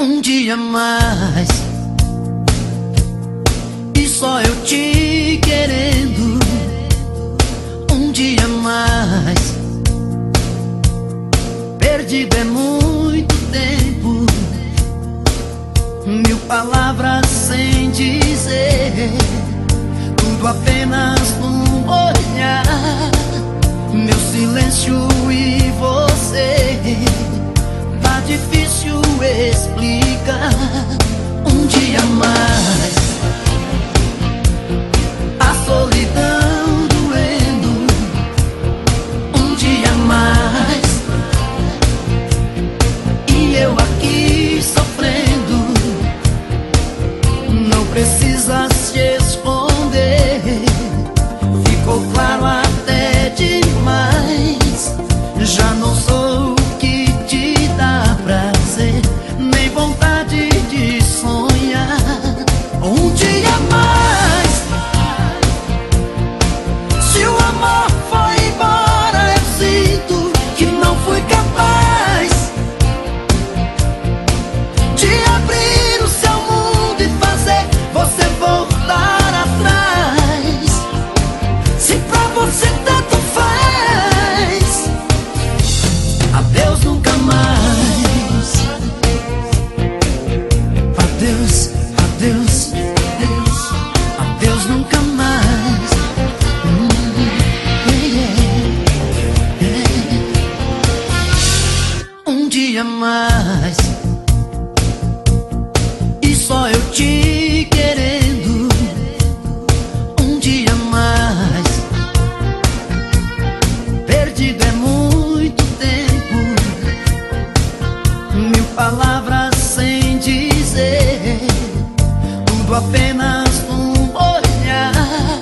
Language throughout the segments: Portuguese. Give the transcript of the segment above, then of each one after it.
Um dia mais. E só eu te querendo Um dia mais. Perdido é muito tempo. Mil palavras sem dizer. Tudo apenas num olhar Um dia mais. A solidão doendo Um dia mais. E eu aqui sofrendo. Não precisa se Dia mais. E só eu te querendo Um dia mais. Perdido é muito tempo. Mil palavras sem dizer. Tudo apenas um olhar.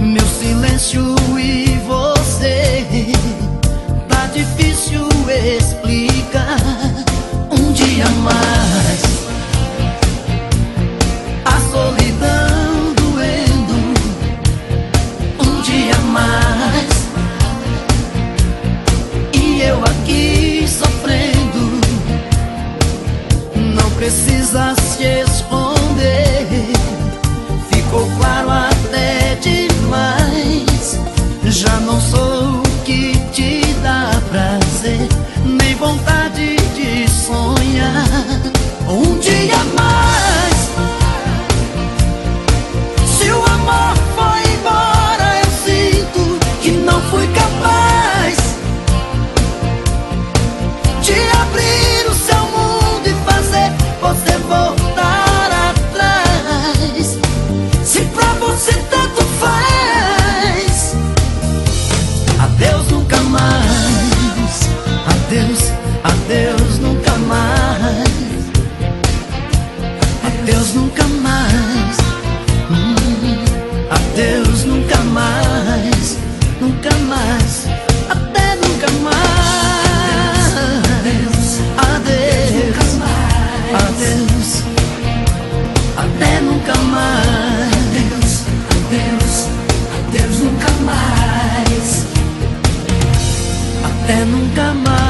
Meu silêncio e você. Tá difícil explicar nem vontade de sonhar. Um dia mais. é nunca mais.